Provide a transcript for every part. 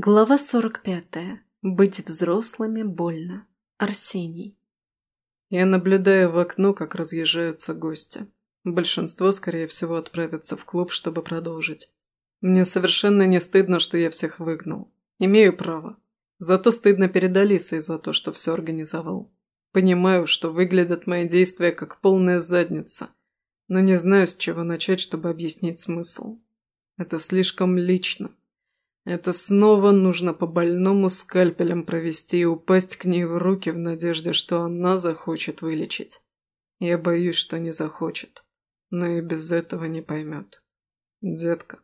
Глава 45. Быть взрослыми больно. Арсений. Я наблюдаю в окно, как разъезжаются гости. Большинство, скорее всего, отправятся в клуб, чтобы продолжить. Мне совершенно не стыдно, что я всех выгнал. Имею право. Зато стыдно перед Алисой за то, что все организовал. Понимаю, что выглядят мои действия как полная задница, но не знаю, с чего начать, чтобы объяснить смысл. Это слишком лично. Это снова нужно по больному скальпелем провести и упасть к ней в руки в надежде, что она захочет вылечить. Я боюсь, что не захочет, но и без этого не поймет. Детка.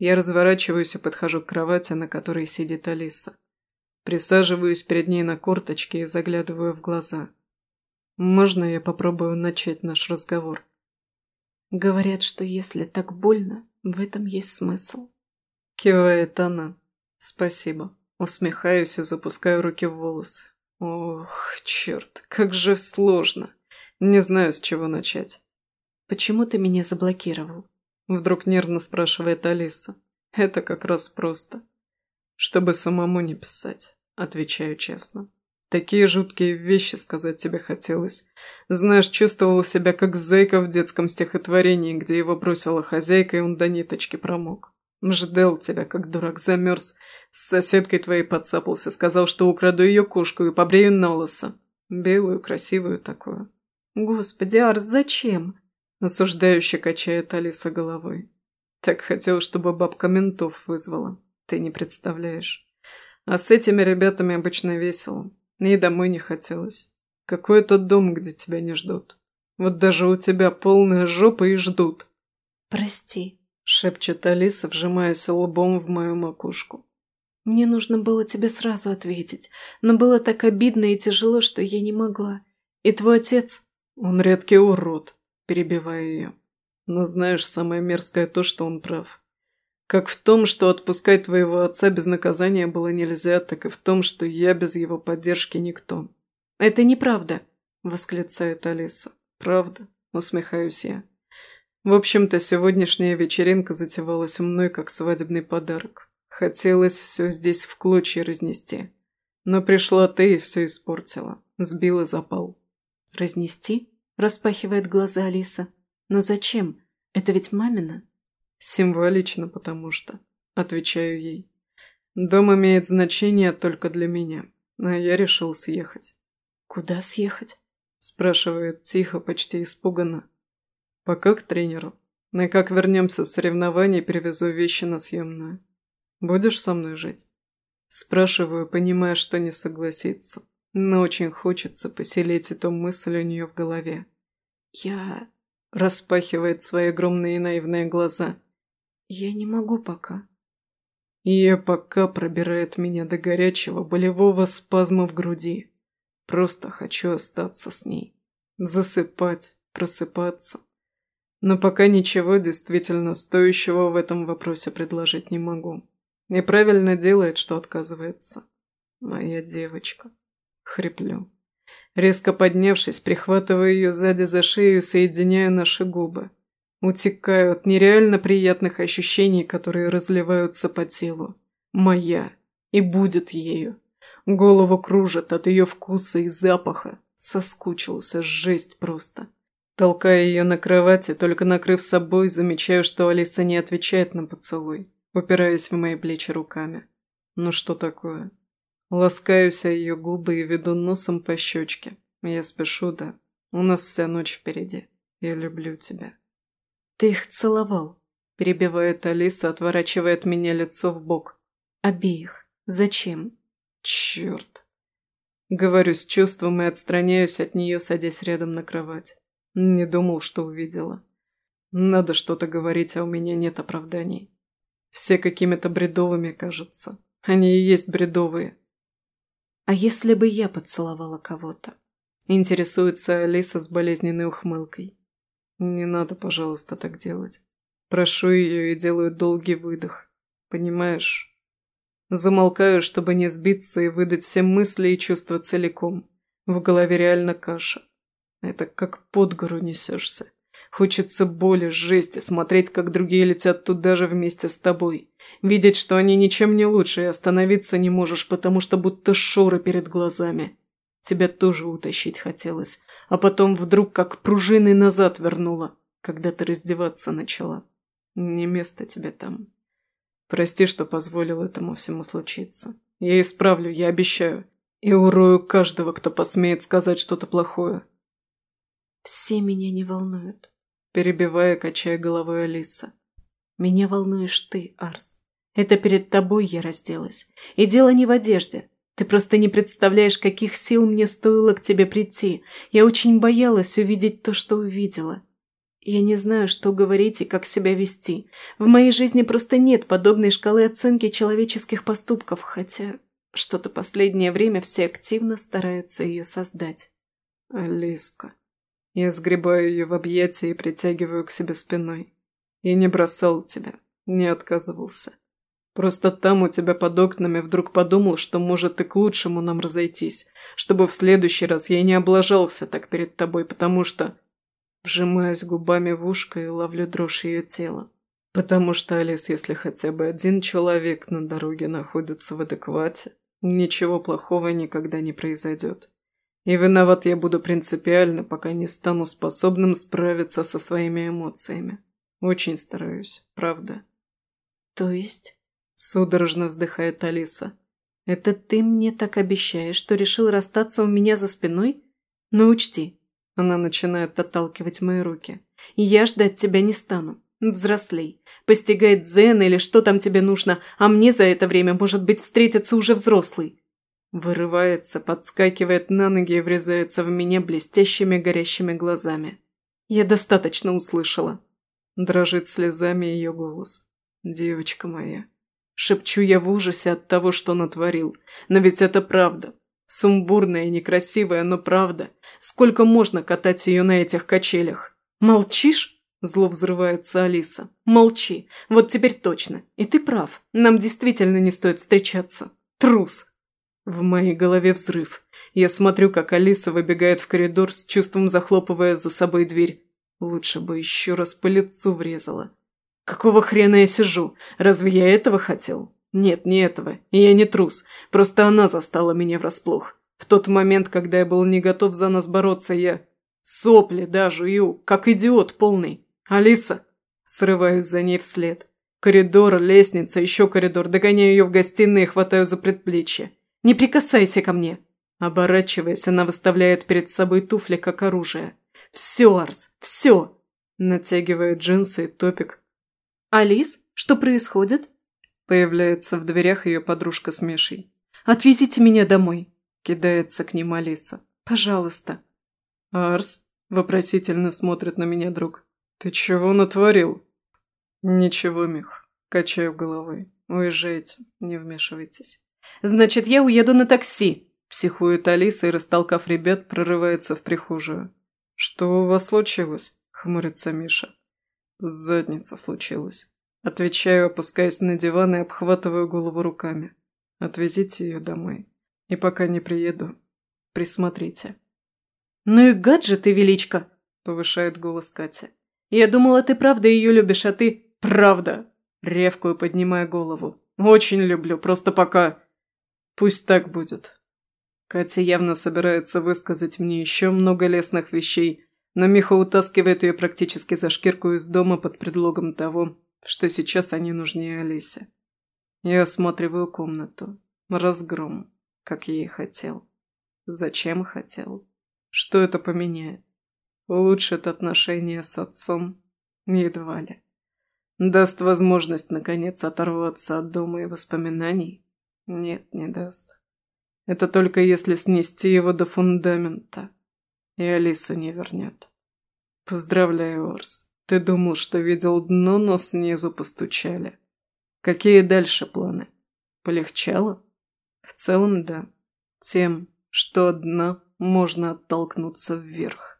Я разворачиваюсь и подхожу к кровати, на которой сидит Алиса. Присаживаюсь перед ней на корточке и заглядываю в глаза. Можно я попробую начать наш разговор? Говорят, что если так больно, в этом есть смысл. Кивает она. Спасибо. Усмехаюсь и запускаю руки в волосы. Ох, черт, как же сложно. Не знаю, с чего начать. Почему ты меня заблокировал? Вдруг нервно спрашивает Алиса. Это как раз просто. Чтобы самому не писать, отвечаю честно. Такие жуткие вещи сказать тебе хотелось. Знаешь, чувствовал себя как зайка в детском стихотворении, где его бросила хозяйка, и он до ниточки промок. Ждал тебя, как дурак, замерз. С соседкой твоей подцапался, сказал, что украду ее кошку и побрею на лысо. Белую, красивую такую. Господи, Арс, зачем? Осуждающе качает Алиса головой. Так хотел, чтобы бабка ментов вызвала. Ты не представляешь. А с этими ребятами обычно весело. И домой не хотелось. Какой это дом, где тебя не ждут. Вот даже у тебя полная жопа и ждут. Прости, шепчет Алиса, вжимаясь лбом в мою макушку. «Мне нужно было тебе сразу ответить, но было так обидно и тяжело, что я не могла. И твой отец...» «Он редкий урод», – перебиваю ее. «Но знаешь, самое мерзкое то, что он прав. Как в том, что отпускать твоего отца без наказания было нельзя, так и в том, что я без его поддержки никто». «Это неправда», – восклицает Алиса. «Правда?» – усмехаюсь я. В общем-то, сегодняшняя вечеринка затевалась мной как свадебный подарок. Хотелось все здесь в клочья разнести. Но пришла ты и все испортила. Сбила запал. «Разнести?» – распахивает глаза Алиса. «Но зачем? Это ведь мамина?» «Символично, потому что», – отвечаю ей. «Дом имеет значение только для меня, а я решил съехать». «Куда съехать?» – спрашивает тихо, почти испуганно. Пока к тренеру. И как вернемся с соревнований, перевезу вещи на съемную. Будешь со мной жить? Спрашиваю, понимая, что не согласится. Но очень хочется поселить эту мысль у нее в голове. Я... Распахивает свои огромные наивные глаза. Я не могу пока. Ее пока пробирает меня до горячего болевого спазма в груди. Просто хочу остаться с ней. Засыпать, просыпаться, но пока ничего действительно стоящего в этом вопросе предложить не могу. И правильно делает, что отказывается. Моя девочка. Хриплю. Резко поднявшись, прихватываю ее сзади за шею и соединяю наши губы. Утекаю от нереально приятных ощущений, которые разливаются по телу. Моя. И будет ею. Голову кружит от ее вкуса и запаха. Соскучился, жесть просто. Толкая ее на кровати, только накрыв собой, замечаю, что Алиса не отвечает на поцелуй, упираясь в мои плечи руками. Ну что такое? Ласкаюсь о ее губы и веду носом по щечке. Я спешу, да. У нас вся ночь впереди. Я люблю тебя. Ты их целовал? Перебивает Алиса, отворачивая от меня лицо в бок. Обеих. Зачем? Черт. Говорю с чувством и отстраняюсь от нее, садясь рядом на кровать. Не думал, что увидела. Надо что-то говорить, а у меня нет оправданий. Все какими-то бредовыми кажутся. Они и есть бредовые. А если бы я поцеловала кого-то? Интересуется Алиса с болезненной ухмылкой. Не надо, пожалуйста, так делать. Прошу ее и делаю долгий выдох. Понимаешь? Замолкаю, чтобы не сбиться и выдать все мысли и чувства целиком. В голове реально каша. Это как под гору несешься. Хочется боли, жести, смотреть, как другие летят туда же вместе с тобой. Видеть, что они ничем не лучше, и остановиться не можешь, потому что будто шоры перед глазами. Тебя тоже утащить хотелось, а потом вдруг как пружиной назад вернула, когда ты раздеваться начала. Не место тебе там. Прости, что позволил этому всему случиться. Я исправлю, я обещаю. И урою каждого, кто посмеет сказать что-то плохое. Все меня не волнуют. Перебивая, качая головой Алиса. Меня волнуешь ты, Арс. Это перед тобой я разделась. И дело не в одежде. Ты просто не представляешь, каких сил мне стоило к тебе прийти. Я очень боялась увидеть то, что увидела. Я не знаю, что говорить и как себя вести. В моей жизни просто нет подобной шкалы оценки человеческих поступков, хотя что-то последнее время все активно стараются ее создать. Алиска. Я сгребаю ее в объятия и притягиваю к себе спиной. Я не бросал тебя, не отказывался. Просто там у тебя под окнами вдруг подумал, что может и к лучшему нам разойтись, чтобы в следующий раз я не облажался так перед тобой, потому что Вжимаюсь губами в ушко и ловлю дрожь ее тела. Потому что, Алис, если хотя бы один человек на дороге находится в адеквате, ничего плохого никогда не произойдет. И виноват я буду принципиально, пока не стану способным справиться со своими эмоциями. Очень стараюсь, правда. То есть? Судорожно вздыхает Алиса. Это ты мне так обещаешь, что решил расстаться у меня за спиной? Но учти, она начинает отталкивать мои руки. «Я ждать тебя не стану. Взрослей. Постигай дзен или что там тебе нужно, а мне за это время, может быть, встретиться уже взрослый». Вырывается, подскакивает на ноги и врезается в меня блестящими горящими глазами. Я достаточно услышала. Дрожит слезами ее голос. «Девочка моя». Шепчу я в ужасе от того, что натворил. Но ведь это правда. Сумбурная и некрасивая, но правда. Сколько можно катать ее на этих качелях? Молчишь? Зло взрывается Алиса. Молчи. Вот теперь точно. И ты прав. Нам действительно не стоит встречаться. Трус. В моей голове взрыв. Я смотрю, как Алиса выбегает в коридор с чувством захлопывая за собой дверь. Лучше бы еще раз по лицу врезала. Какого хрена я сижу? Разве я этого хотел? Нет, не этого. И я не трус. Просто она застала меня врасплох. В тот момент, когда я был не готов за нас бороться, я... Сопли, да, жую, как идиот полный. Алиса! Срываюсь за ней вслед. Коридор, лестница, еще коридор. Догоняю ее в гостиной и хватаю за предплечье. «Не прикасайся ко мне!» Оборачиваясь, она выставляет перед собой туфли как оружие. «Все, Арс, все!» Натягивает джинсы и топик. «Алис, что происходит?» Появляется в дверях ее подружка с Мишей. «Отвезите меня домой!» Кидается к ним Алиса. «Пожалуйста!» «Арс?» Вопросительно смотрит на меня друг. «Ты чего натворил?» «Ничего, Мих». Качаю головой. «Уезжайте, не вмешивайтесь». «Значит, я уеду на такси!» Психует Алиса и, растолкав ребят, прорывается в прихожую. «Что у вас случилось?» – хмурится Миша. «Задница случилась». Отвечаю, опускаясь на диван и обхватываю голову руками. Отвезите ее домой. И пока не приеду, присмотрите. «Ну и гад же ты, величка!» – повышает голос Катя. «Я думала, ты правда ее любишь, а ты...» «Правда!» – ревкую, поднимая голову. «Очень люблю, просто пока...» «Пусть так будет». Катя явно собирается высказать мне еще много лестных вещей, но Миха утаскивает ее практически за шкирку из дома под предлогом того, что сейчас они нужнее Алисе. Я осматриваю комнату. Разгром, как я и хотел. Зачем хотел? Что это поменяет? Улучшит отношения с отцом? Едва ли. Даст возможность, наконец, оторваться от дома и воспоминаний? Нет, не даст. Это только если снести его до фундамента, и Алису не вернет. Поздравляю, Орс. Ты думал, что видел дно, но снизу постучали. Какие дальше планы? Полегчало? В целом, да. Тем, что дна можно оттолкнуться вверх.